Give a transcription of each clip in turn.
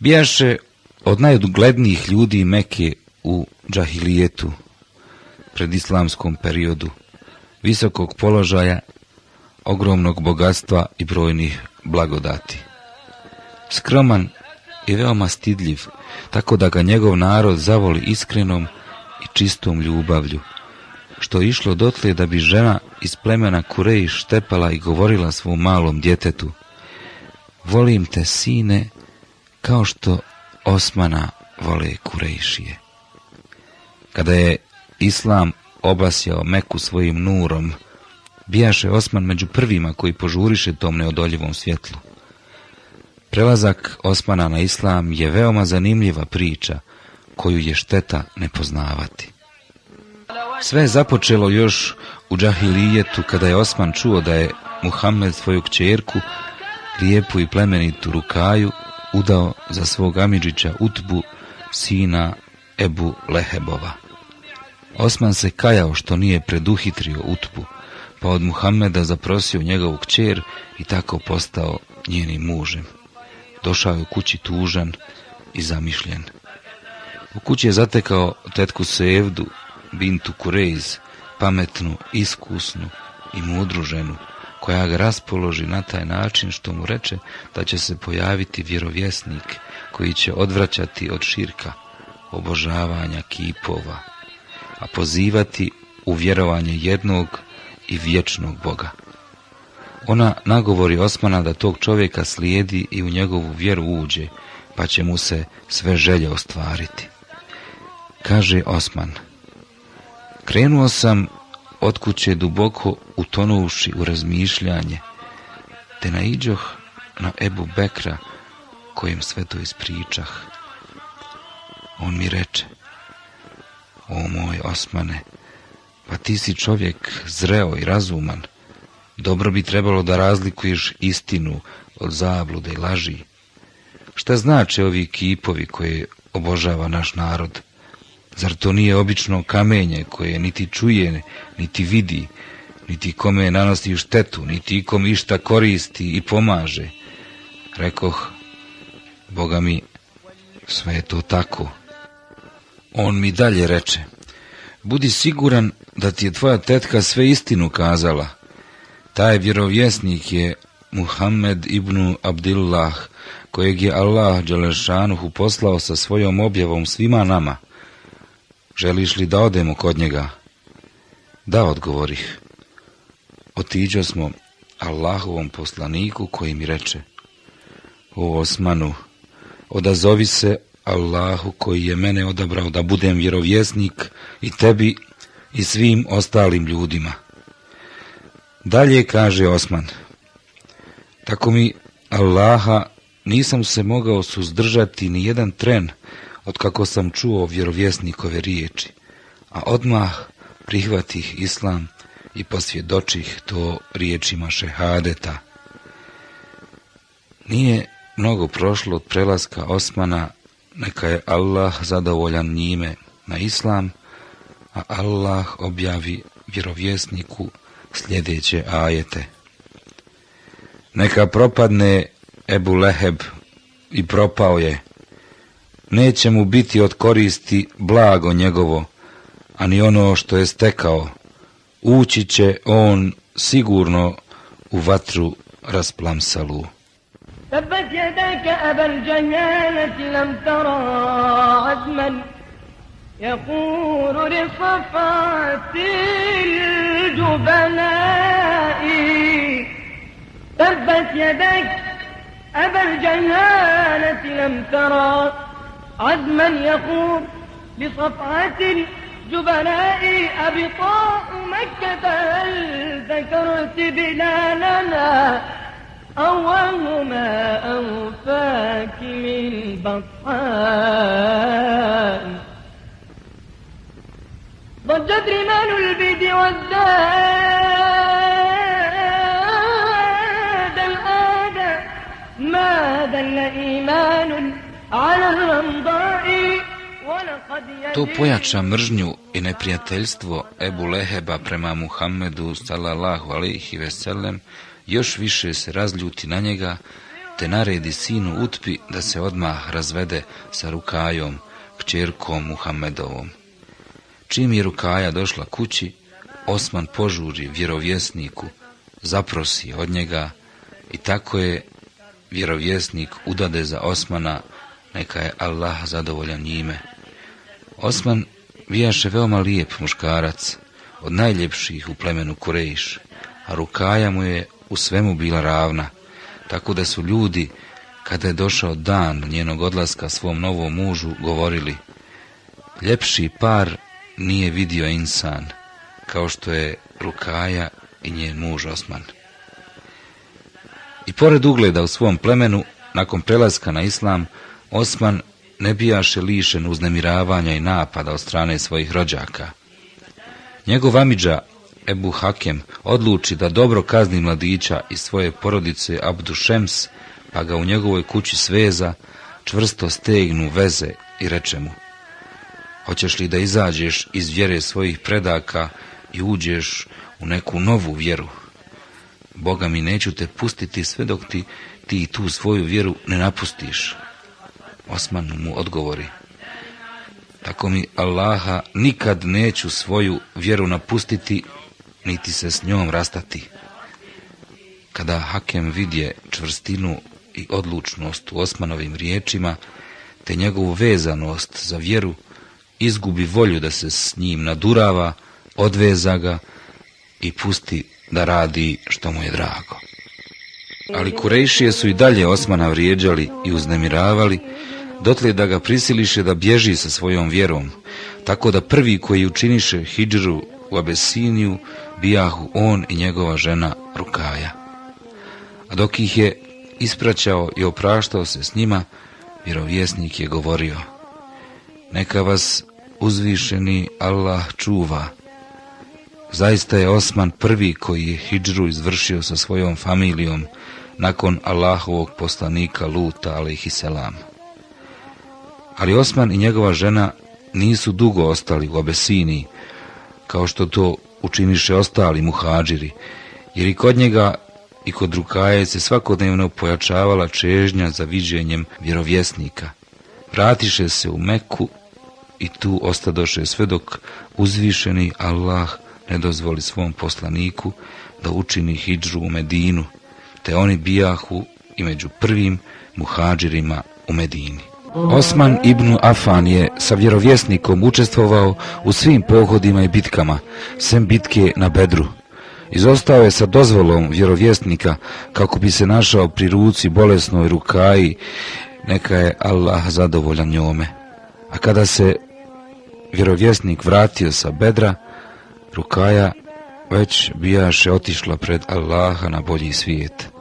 Bijaše od najuglednijih ljudi Meke u džahilijetu, pred islamskom periodu, visokog položaja, ogromnog bogatstva i brojnih blagodati. Skroman i veoma stidljiv, tako da ga njegov narod zavoli iskrenom i čistom ljubavlju, što je išlo dotle da bi žena iz plemena Kureji štepala i govorila svom malom djetetu, volim te sine kao što Osmana vole Kurejšije. Kada je Islam obasjao Meku svojim nurom, bijaše Osman među prvima koji požuriše tom neodoljivom svjetlu. Prelazak Osmana na Islam je veoma zanimljiva priča, koju je šteta ne poznavati. Sve je započelo još u džahilijetu kada je Osman čuo da je Muhammed svoju kćerku, lijepu i plemenitu Rukaju, udao za svog Amidžića Utbu, sina Ebu Lehebova. Osman se kajao što nije preduhitrio Utbu, pa od Muhammeda zaprosio njegovu kćer i tako postao njenim mužem. Došao je u kući tužan i zamišljen. U kući je zatekao tetku Sevdu, Bintu Kurejz, pametnu, iskusnu i mudru ženu, koja ga raspoloži na taj način što mu reče da će se pojaviti vjerovjesnik koji će odvraćati od širka, obožavanja kipova, a pozivati u vjerovanje jednog i vječnog Boga. Ona nagovori Osmana da tog čovjeka slijedi i u njegovu vjeru uđe, pa će mu se sve želje ostvariti. Kaže Osman, krenuo sam od kuće duboko utonuši u razmišljanje, te naiđoh na Ebu Bekra, kojem sve to ispričah. On mi reče, o moj Osmane, pa ti si čovjek zreo i razuman, dobro bi trebalo da razlikuješ istinu od zablude i laži. Šta znače ovi kipovi koje obožava naš narod? Zar to nije obično kamenje koje niti čuje, niti vidi, niti kome nanosi štetu, niti ikom išta koristi i pomaže? Rekoh, Boga mi, sve je to tako. On mi dalje reče, budi siguran da ti je tvoja tetka sve istinu kazala. Taj vjerovjesnik je Muhammed ibn Abdillah, kojeg je Allah Đelešanuhu poslao sa svojom objavom svima nama. Želiš li da odemo kod njega? Da, odgovorih. Otiđo smo Allahovom poslaniku koji mi reče, o Osmanu, odazovi se Allahu koji je mene odabrao da budem vjerovjesnik i tebi i svim ostalim ljudima. Dalje kaže Osman, tako mi Allaha nisam se mogao suzdržati ni jedan tren od kako sam čuo vjerovjesnikove riječi, a odmah prihvatih islam i posvjedočih to riječima šehadeta. Nije mnogo prošlo od prelaska Osmana, neka je Allah zadovoljan njime na islam, a Allah objavi vjerovjesniku sljedeće ajete. Neka propadne Ebu Leheb i propao je Neće mu biti od koristi blago njegovo, ani ono što je stekao. Ući će on sigurno u vatru rasplamsalu. تبت يداك أبا الجهالة لم ترى عدما يقول لصفات الجبناء تبت يداك أبا الجهالة لم ترى عزما يقوم لصفعه جبناء أبطاء مكة هل ذكرت بلالنا؟ أولهما أوفاك من بطحان ضجت رمال البيت والدار To pojača mržnju i neprijateljstvo Ebu Leheba prema Muhammedu sallallahu alaihi veselem još više se razljuti na njega te naredi sinu Utpi da se odmah razvede sa Rukajom, kćerkom Muhammedovom. Čim je Rukaja došla kući, Osman požuri vjerovjesniku, zaprosi od njega i tako je vjerovjesnik udade za Osmana, neka je Allah zadovoljan njime. Osman bijaše veoma lijep muškarac, od najljepših u plemenu Kurejiš, a Rukaja mu je u svemu bila ravna, tako da su ljudi, kada je došao dan njenog odlaska svom novom mužu, govorili Ljepši par nije vidio insan, kao što je Rukaja i njen muž Osman. I pored ugleda u svom plemenu, nakon prelaska na islam, Osman ne bijaše lišen uznemiravanja i napada od strane svojih rođaka. Njegov amidža Ebu Hakem odluči da dobro kazni mladića i svoje porodice Abdu Šems, pa ga u njegovoj kući sveza, čvrsto stegnu veze i reče mu Hoćeš li da izađeš iz vjere svojih predaka i uđeš u neku novu vjeru? Boga mi neću te pustiti sve dok ti, ti tu svoju vjeru ne napustiš. Osman mu odgovori Tako mi Allaha nikad neću svoju vjeru napustiti niti se s njom rastati. Kada Hakem vidje čvrstinu i odlučnost u Osmanovim riječima, te njegovu vezanost za vjeru, izgubi volju da se s njim nadurava, odveza ga i pusti da radi što mu je drago. Ali Kurejšije su i dalje Osmana vrijeđali i uznemiravali, dotle da ga prisiliše da bježi sa svojom vjerom, tako da prvi koji učiniše hijđru u Abesiniju bijahu on i njegova žena Rukaja. A dok ih je ispraćao i opraštao se s njima, vjerovjesnik je govorio Neka vas uzvišeni Allah čuva. Zaista je Osman prvi koji je hijđru izvršio sa svojom familijom nakon Allahovog poslanika Luta, alaihisselam. Ali Osman i njegova žena nisu dugo ostali u Abesiniji, kao što to učiniše ostali muhađiri, jer i kod njega i kod Rukaje se svakodnevno pojačavala čežnja za viđenjem vjerovjesnika. Vratiše se u Meku i tu ostadoše sve dok uzvišeni Allah ne dozvoli svom poslaniku da učini hijđru u Medinu, te oni bijahu i među prvim muhađirima u Medini. Osman ibn Afan je sa vjerovjesnikom učestvovao u svim pohodima i bitkama, sem bitke na Bedru. Izostao je sa dozvolom vjerovjesnika kako bi se našao pri ruci bolesnoj rukaji, neka je Allah zadovoljan njome. A kada se vjerovjesnik vratio sa Bedra, rukaja već bijaše otišla pred Allaha na bolji svijet.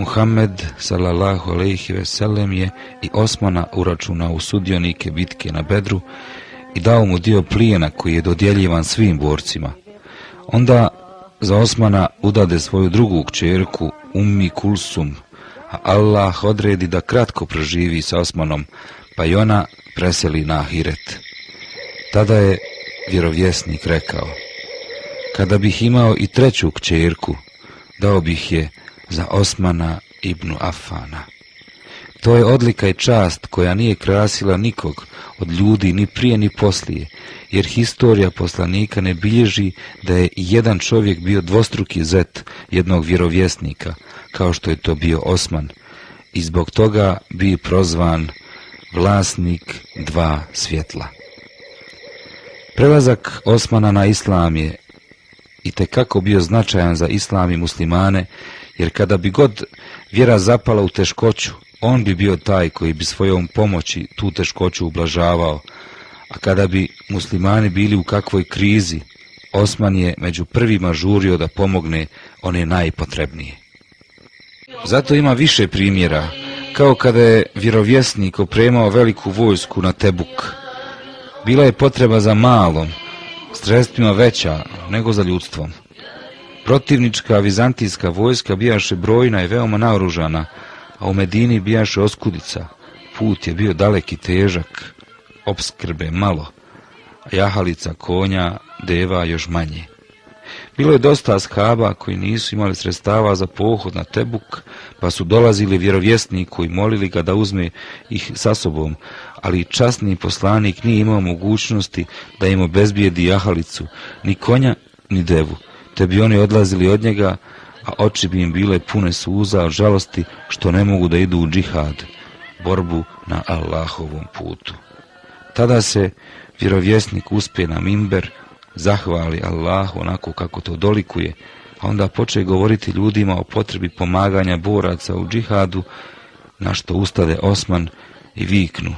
Muhammed sallallahu alejhi ve sellem je i Osmana uračunao u sudionike bitke na Bedru i dao mu dio plijena koji je dodjeljivan svim borcima. Onda za Osmana udade svoju drugu kćerku Ummi Kulsum, a Allah odredi da kratko proživi sa Osmanom, pa i ona preseli na Ahiret. Tada je vjerovjesnik rekao, kada bih imao i treću kćerku, dao bih je za Osmana ibn Afana. To je odlika i čast koja nije krasila nikog od ljudi ni prije ni poslije, jer historija poslanika ne bilježi da je jedan čovjek bio dvostruki zet jednog vjerovjesnika, kao što je to bio Osman, i zbog toga bi prozvan vlasnik dva svjetla. Prelazak Osmana na islam je i kako bio značajan za islam i muslimane, jer kada bi god vjera zapala u teškoću, on bi bio taj koji bi svojom pomoći tu teškoću ublažavao, a kada bi muslimani bili u kakvoj krizi, Osman je među prvima žurio da pomogne one najpotrebnije. Zato ima više primjera, kao kada je vjerovjesnik opremao veliku vojsku na Tebuk. Bila je potreba za malom, sredstvima veća nego za ljudstvom. Protivnička vizantijska vojska bijaše brojna i veoma naoružana, a u Medini bijaše oskudica. Put je bio daleki težak, obskrbe malo, a jahalica konja deva još manje. Bilo je dosta ashaba koji nisu imali sredstava za pohod na Tebuk, pa su dolazili vjerovjesniku i molili ga da uzme ih sa sobom, ali časni poslanik nije imao mogućnosti da im obezbijedi jahalicu, ni konja, ni devu, te bi oni odlazili od njega, a oči bi im bile pune suza od žalosti što ne mogu da idu u džihad, borbu na Allahovom putu. Tada se vjerovjesnik uspije na mimber, zahvali Allahu onako kako to dolikuje, a onda poče govoriti ljudima o potrebi pomaganja boraca u džihadu, na što ustade Osman i viknu.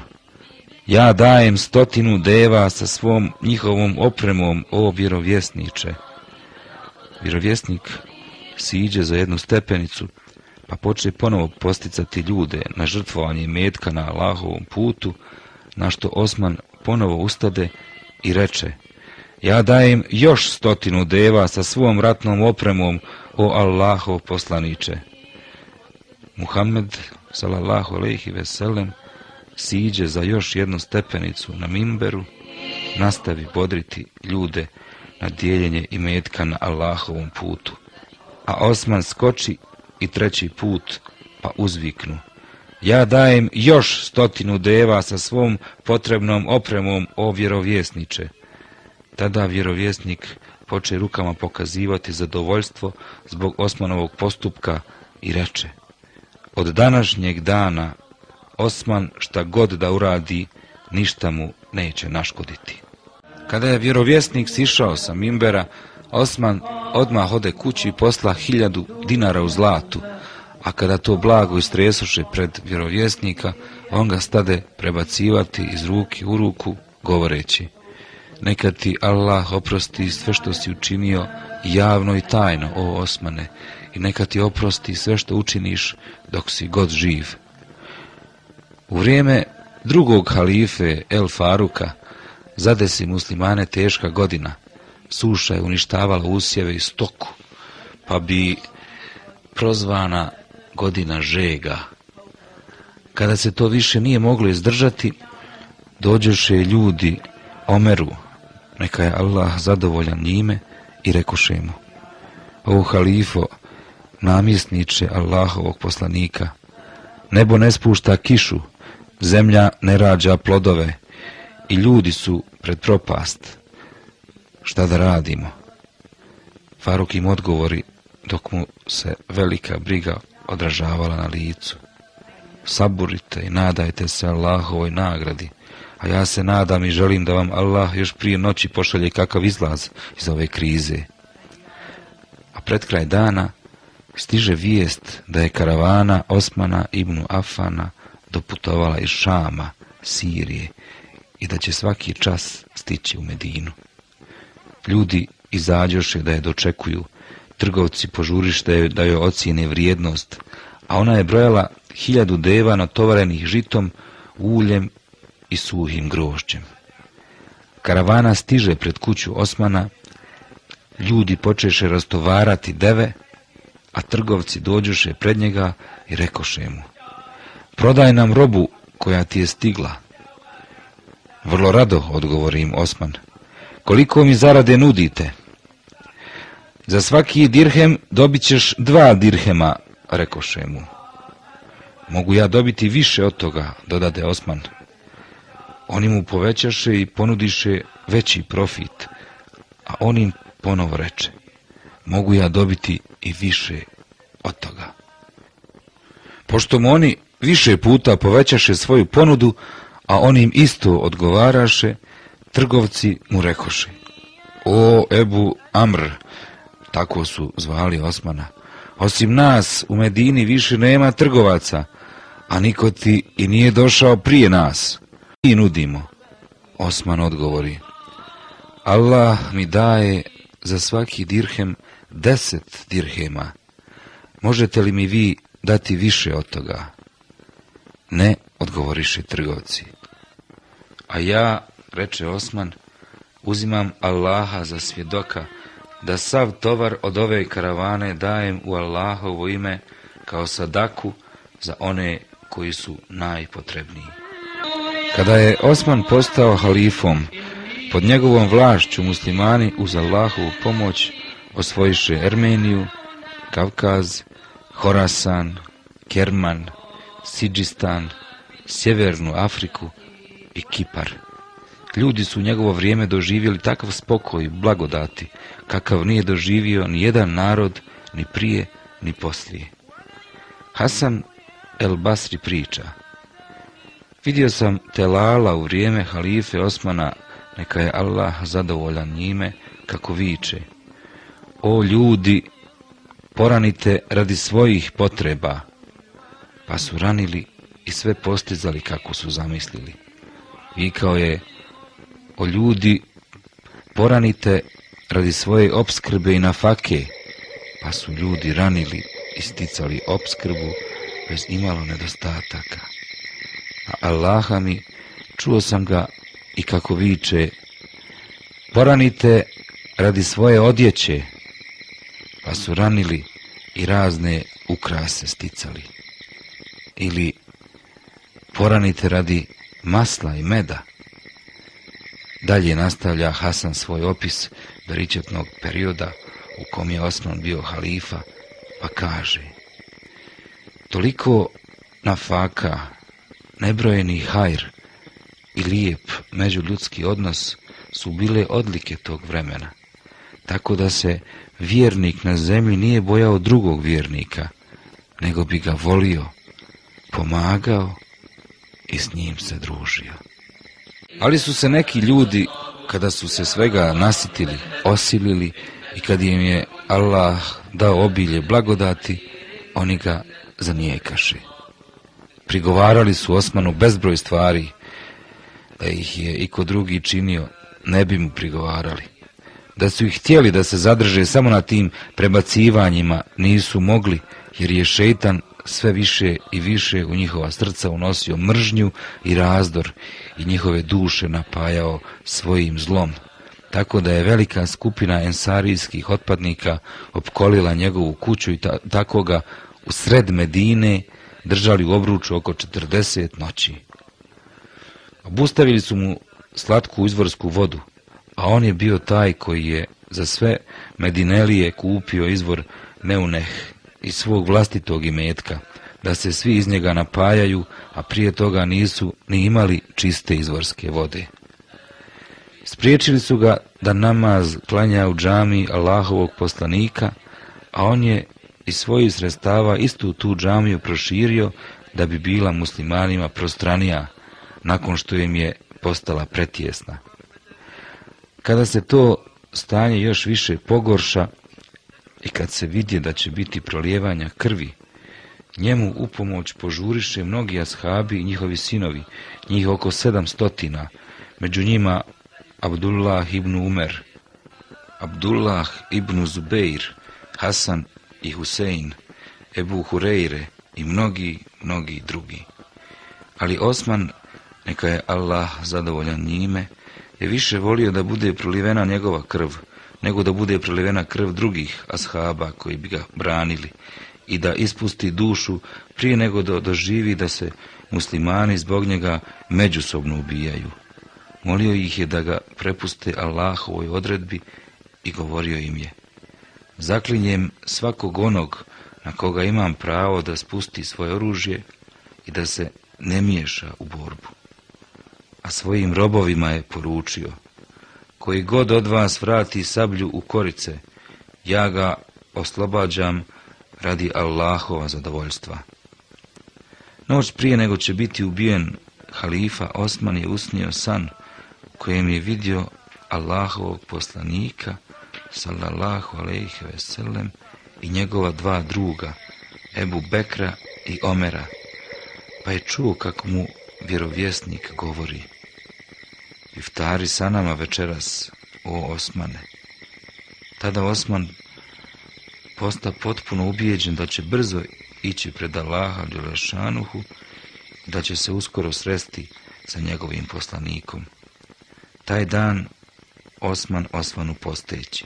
Ja dajem stotinu deva sa svom njihovom opremom, o vjerovjesniče. Vjerovjesnik siđe za jednu stepenicu, pa počne ponovo posticati ljude na žrtvovanje metka na Allahovom putu, na što Osman ponovo ustade i reče, ja dajem još stotinu deva sa svom ratnom opremom, o Allahov poslaniče. Muhammed, salallahu alaihi veselem, siđe za još jednu stepenicu na mimberu, nastavi bodriti ljude na dijeljenje i metka na Allahovom putu. A Osman skoči i treći put, pa uzviknu. Ja dajem još stotinu deva sa svom potrebnom opremom o vjerovjesniče. Tada vjerovjesnik poče rukama pokazivati zadovoljstvo zbog Osmanovog postupka i reče Od današnjeg dana Osman šta god da uradi, ništa mu neće naškoditi. Kada je vjerovjesnik sišao sa Mimbera, Osman odmah ode kući i posla hiljadu dinara u zlatu, a kada to blago istresuše pred vjerovjesnika, on ga stade prebacivati iz ruke u ruku, govoreći Neka ti Allah oprosti sve što si učinio javno i tajno, o Osmane, i neka ti oprosti sve što učiniš dok si god živ. U vrijeme drugog halife El Faruka zadesi muslimane teška godina. Suša je uništavala usjeve i stoku, pa bi prozvana godina žega. Kada se to više nije moglo izdržati, dođeše ljudi Omeru, neka je Allah zadovoljan njime i rekoše mu, o halifo, namjesniče Allahovog poslanika, nebo ne spušta kišu, zemlja ne rađa plodove i ljudi su pred propast. Šta da radimo? Faruk im odgovori dok mu se velika briga odražavala na licu. Saburite i nadajte se Allahovoj nagradi, a ja se nadam i želim da vam Allah još prije noći pošalje kakav izlaz iz ove krize. A pred kraj dana stiže vijest da je karavana Osmana ibn Afana doputovala iz Šama, Sirije i da će svaki čas stići u Medinu. Ljudi izađoše da je dočekuju, trgovci požurište da joj ocijene vrijednost, a ona je brojala hiljadu deva natovarenih žitom, uljem i suhim grošćem. Karavana stiže pred kuću Osmana, ljudi počeše rastovarati deve, a trgovci dođuše pred njega i rekoše mu, prodaj nam robu koja ti je stigla. Vrlo rado, odgovori im Osman. Koliko mi zarade nudite? Za svaki dirhem dobit ćeš dva dirhema, rekoše mu. Mogu ja dobiti više od toga, dodade Osman. Oni mu povećaše i ponudiše veći profit, a on im ponovo reče. Mogu ja dobiti i više od toga. Pošto mu oni više puta povećaše svoju ponudu, a on im isto odgovaraše, trgovci mu rekoše. O, Ebu Amr, tako su zvali Osmana, osim nas u Medini više nema trgovaca, a niko ti i nije došao prije nas. I nudimo. Osman odgovori. Allah mi daje za svaki dirhem deset dirhema. Možete li mi vi dati više od toga? Ne, odgovoriše trgovci. A ja, reče Osman, uzimam Allaha za svjedoka, da sav tovar od ove karavane dajem u Allahovo ime kao sadaku za one koji su najpotrebniji. Kada je Osman postao halifom, pod njegovom vlašću muslimani uz Allahovu pomoć osvojiše Ermeniju, Kavkaz, Horasan, Kerman, Sidžistan, Sjevernu Afriku i Kipar. Ljudi su u njegovo vrijeme doživjeli takav spokoj i blagodati, kakav nije doživio ni jedan narod, ni prije, ni poslije. Hasan el Basri priča. Vidio sam Telala u vrijeme halife Osmana, neka je Allah zadovoljan njime, kako viče. O ljudi, poranite radi svojih potreba, pa su ranili i sve postizali kako su zamislili. Vikao je, o ljudi, poranite radi svoje obskrbe i nafake, pa su ljudi ranili i sticali obskrbu bez imalo nedostataka. A Allaha mi, čuo sam ga i kako viče, poranite radi svoje odjeće, pa su ranili i razne ukrase sticali. Ili poranite radi masla i meda. Dalje nastavlja Hasan svoj opis beričetnog perioda u kom je Osman bio halifa, pa kaže Toliko nafaka, nebrojeni hajr i lijep međuljudski odnos su bile odlike tog vremena, tako da se vjernik na zemlji nije bojao drugog vjernika, nego bi ga volio, pomagao i s njim se družio. Ali su se neki ljudi, kada su se svega nasitili, osilili i kad im je Allah dao obilje blagodati, oni ga zanijekaše. Prigovarali su Osmanu bezbroj stvari, da ih je i ko drugi činio, ne bi mu prigovarali. Da su ih htjeli da se zadrže samo na tim prebacivanjima, nisu mogli, jer je šeitan sve više i više u njihova srca unosio mržnju i razdor i njihove duše napajao svojim zlom. Tako da je velika skupina ensarijskih otpadnika opkolila njegovu kuću i ta tako ga u sred Medine držali u obruču oko 40 noći. Obustavili su mu slatku izvorsku vodu, a on je bio taj koji je za sve Medinelije kupio izvor Neuneh iz svog vlastitog imetka, da se svi iz njega napajaju, a prije toga nisu ni imali čiste izvorske vode. Spriječili su ga da namaz klanja u džami Allahovog poslanika, a on je iz svojih sredstava istu tu džamiju proširio da bi bila muslimanima prostranija nakon što im je postala pretjesna. Kada se to stanje još više pogorša i kad se vidje da će biti prolijevanja krvi, njemu u pomoć požuriše mnogi ashabi i njihovi sinovi, njih oko sedam stotina, među njima Abdullah ibn Umer, Abdullah ibn Zubeir, Hasan i Husein, Ebu Hureyre i mnogi, mnogi drugi. Ali Osman, neka je Allah zadovoljan njime, je više volio da bude prolivena njegova krv, nego da bude prolivena krv drugih ashaba koji bi ga branili i da ispusti dušu prije nego da doživi da se muslimani zbog njega međusobno ubijaju. Molio ih je da ga prepuste Allahovoj odredbi i govorio im je Zaklinjem svakog onog na koga imam pravo da spusti svoje oružje i da se ne miješa u borbu. A svojim robovima je poručio koji god od vas vrati sablju u korice, ja ga oslobađam radi Allahova zadovoljstva. Noć prije nego će biti ubijen halifa Osman je usnio san kojem je vidio Allahovog poslanika, sallallahu alaihi ve sellem, i njegova dva druga, Ebu Bekra i Omera, pa je čuo kako mu vjerovjesnik govori. Iftari sa nama večeras, o Osmane. Tada Osman posta potpuno ubijeđen da će brzo ići pred Allaha Đelešanuhu, da će se uskoro sresti sa njegovim poslanikom. Taj dan Osman Osmanu posteći.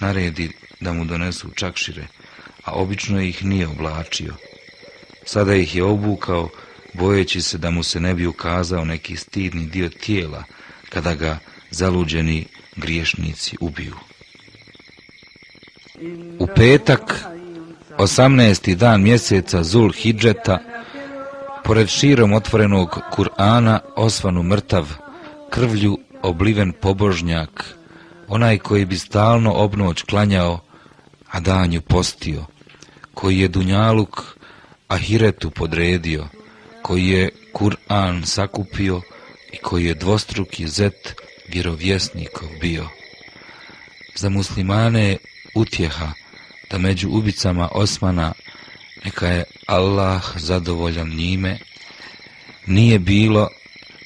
Naredi da mu donesu čakšire, a obično ih nije oblačio. Sada ih je obukao, bojeći se da mu se ne bi ukazao neki stidni dio tijela, kada ga zaluđeni griješnici ubiju. U petak, 18. dan mjeseca Zul Hidžeta, pored širom otvorenog Kur'ana osvanu mrtav, krvlju obliven pobožnjak, onaj koji bi stalno obnoć klanjao, a danju postio, koji je Dunjaluk Ahiretu podredio, koji je Kur'an sakupio i koji je dvostruki zet vjerovjesnikov bio. Za muslimane je utjeha da među ubicama Osmana neka je Allah zadovoljan njime, nije bilo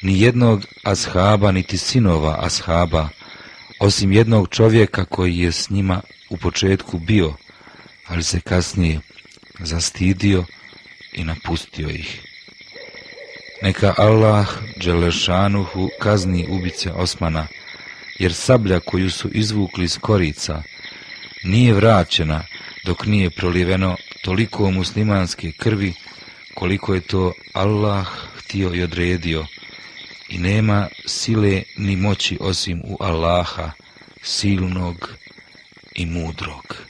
ni jednog ashaba niti sinova ashaba, osim jednog čovjeka koji je s njima u početku bio, ali se kasnije zastidio i napustio ih. Neka Allah Đelešanuhu kazni ubice Osmana, jer sablja koju su izvukli iz korica nije vraćena dok nije proliveno toliko muslimanske krvi koliko je to Allah htio i odredio i nema sile ni moći osim u Allaha silnog i mudrog.